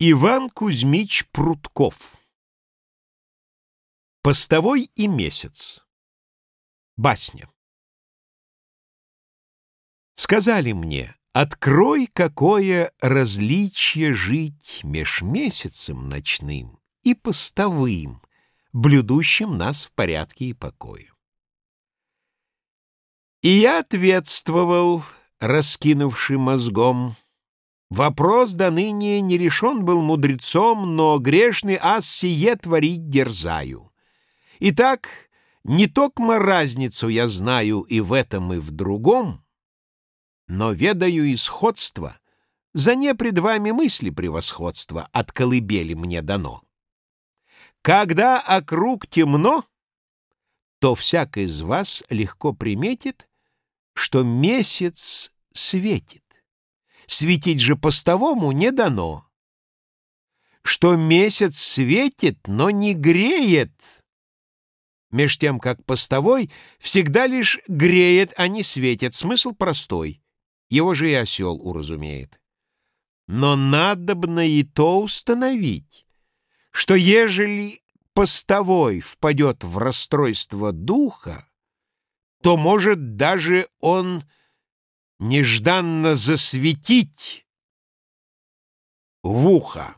Иван Кузьмич Прутков. Постовой и месяц. Басня. Сказали мне, открой, какое различие жить Меж месяцем ночным и постовым, Блюдущим нас в порядке и покое. И я ответствовал, раскинувший мозгом, Вопрос до ныне не решен был мудрецом, но грешный ас сие творить дерзаю. Итак, не токмо разницу я знаю и в этом, и в другом, но ведаю исходство, за не пред вами мысли превосходства от колыбели мне дано. Когда округ темно, то всяк из вас легко приметит, что месяц светит светить же постовому не дано. Что месяц светит, но не греет, меж тем, как постовой всегда лишь греет, а не светит. Смысл простой, его же и осел уразумеет. Но надобно и то установить, что ежели постовой впадет в расстройство духа, то, может, даже он нежданно засветить в ухо.